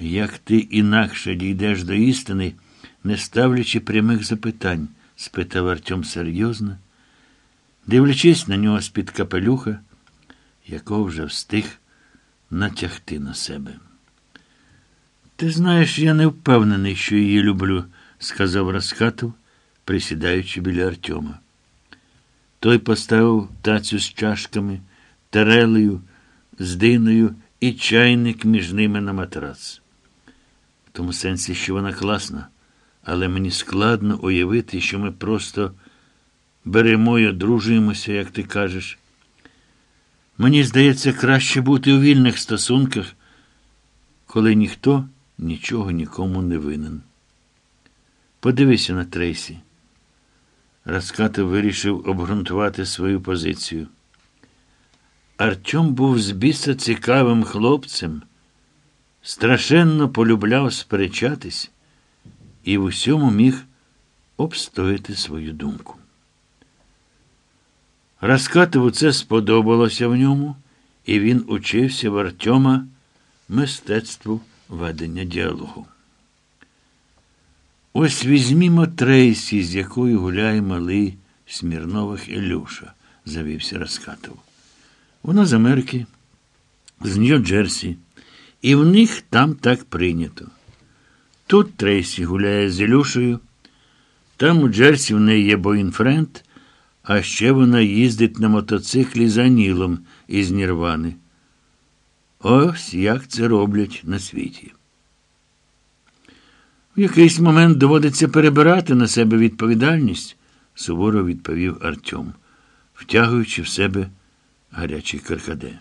Як ти інакше дійдеш до істини, не ставлячи прямих запитань? спитав Артем серйозно, дивлячись на нього з-під капелюха, якого вже встиг натягти на себе. Ти знаєш, я не впевнений, що її люблю, сказав Раскатов, присідаючи біля Артема. Той поставив тацю з чашками, тарелею, з диною і чайник між ними на матрац. Тому сенсі, що вона класна, але мені складно уявити, що ми просто беремо й одружуємося, як ти кажеш. Мені здається, краще бути у вільних стосунках, коли ніхто нічого нікому не винен. Подивися на Трейсі. Раскатов вирішив обґрунтувати свою позицію. Артем був з біса цікавим хлопцем, страшенно полюбляв сперечатись і в усьому міг обстояти свою думку. Раскатову це сподобалося в ньому, і він учився в Артема мистецтву ведення діалогу. Ось візьмімо Трейсі, з якою гуляє малий Смірнових Ілюша, завівся Раскатов. Вона з Америки, з Нью-Джерсі, і в них там так прийнято. Тут Трейсі гуляє з Ілюшею, там у Джерсі в неї є боїнфренд, а ще вона їздить на мотоциклі за Нілом із Нірвани. Ось як це роблять на світі. В якийсь момент доводиться перебирати на себе відповідальність, суворо відповів Артем, втягуючи в себе гарячий каркаде.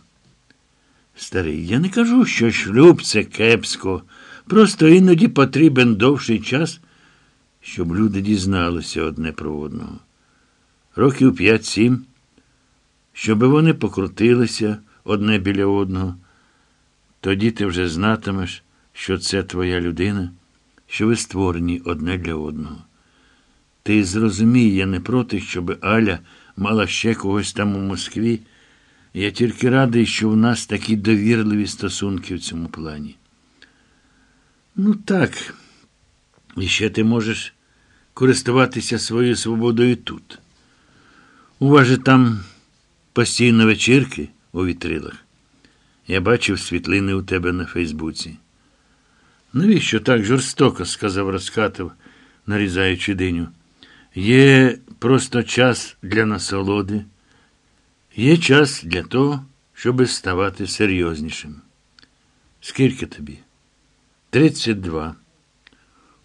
Старий, я не кажу, що шлюб це кепсько. Просто іноді потрібен довший час, щоб люди дізналися одне про одного. Років п'ять-сім, щоб вони покрутилися одне біля одного. Тоді ти вже знатимеш, що це твоя людина, що ви створені одне для одного. Ти зрозумій, я не проти, щоб Аля мала ще когось там у Москві. Я тільки радий, що в нас такі довірливі стосунки в цьому плані. Ну так, і ще ти можеш користуватися своєю свободою тут. У там постійно вечірки у вітрилах. Я бачив світлини у тебе на Фейсбуці. Навіщо так жорстоко? сказав Розкатов, нарізаючи диню. Є просто час для насолоди, є час для того, щоб ставати серйознішим. Скільки тобі? Тридцять два.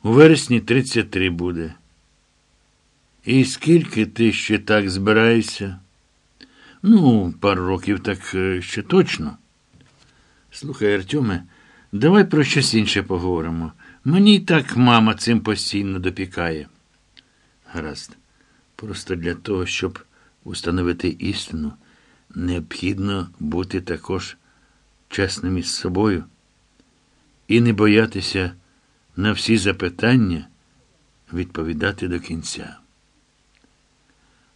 У вересні тридцять три буде. І скільки ти ще так збираєшся? Ну, пару років так е, ще точно. Слухай, Артеме, давай про щось інше поговоримо. Мені й так мама цим постійно допікає. Гаразд. Просто для того, щоб установити істину, необхідно бути також чесним із собою і не боятися на всі запитання відповідати до кінця.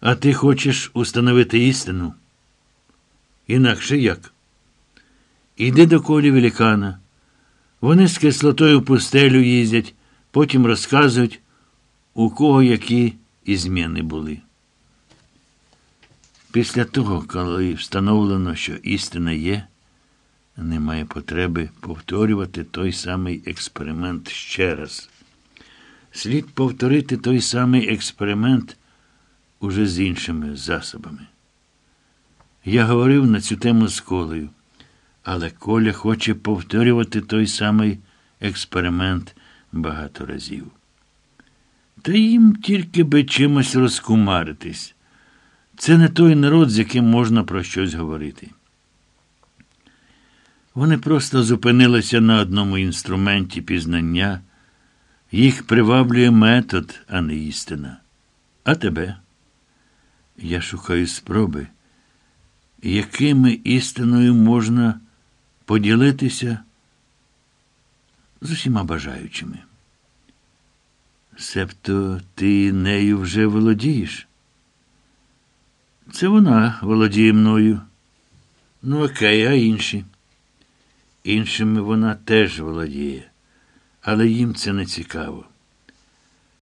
А ти хочеш установити істину? Інакше як? Іди до колі великана. Вони з кислотою пустелю їздять, потім розказують, у кого які ізміни були. Після того, коли встановлено, що істина є, немає потреби повторювати той самий експеримент ще раз. Слід повторити той самий експеримент уже з іншими засобами. Я говорив на цю тему з колею, але Коля хоче повторювати той самий експеримент багато разів. Та їм тільки би чимось розкумаритись. Це не той народ, з яким можна про щось говорити. Вони просто зупинилися на одному інструменті пізнання. Їх приваблює метод, а не істина. А тебе? Я шукаю спроби, якими істиною можна поділитися з усіма бажаючими. Себто ти нею вже володієш? Це вона володіє мною. Ну, окей, а інші. Іншими вона теж володіє, але їм це не цікаво.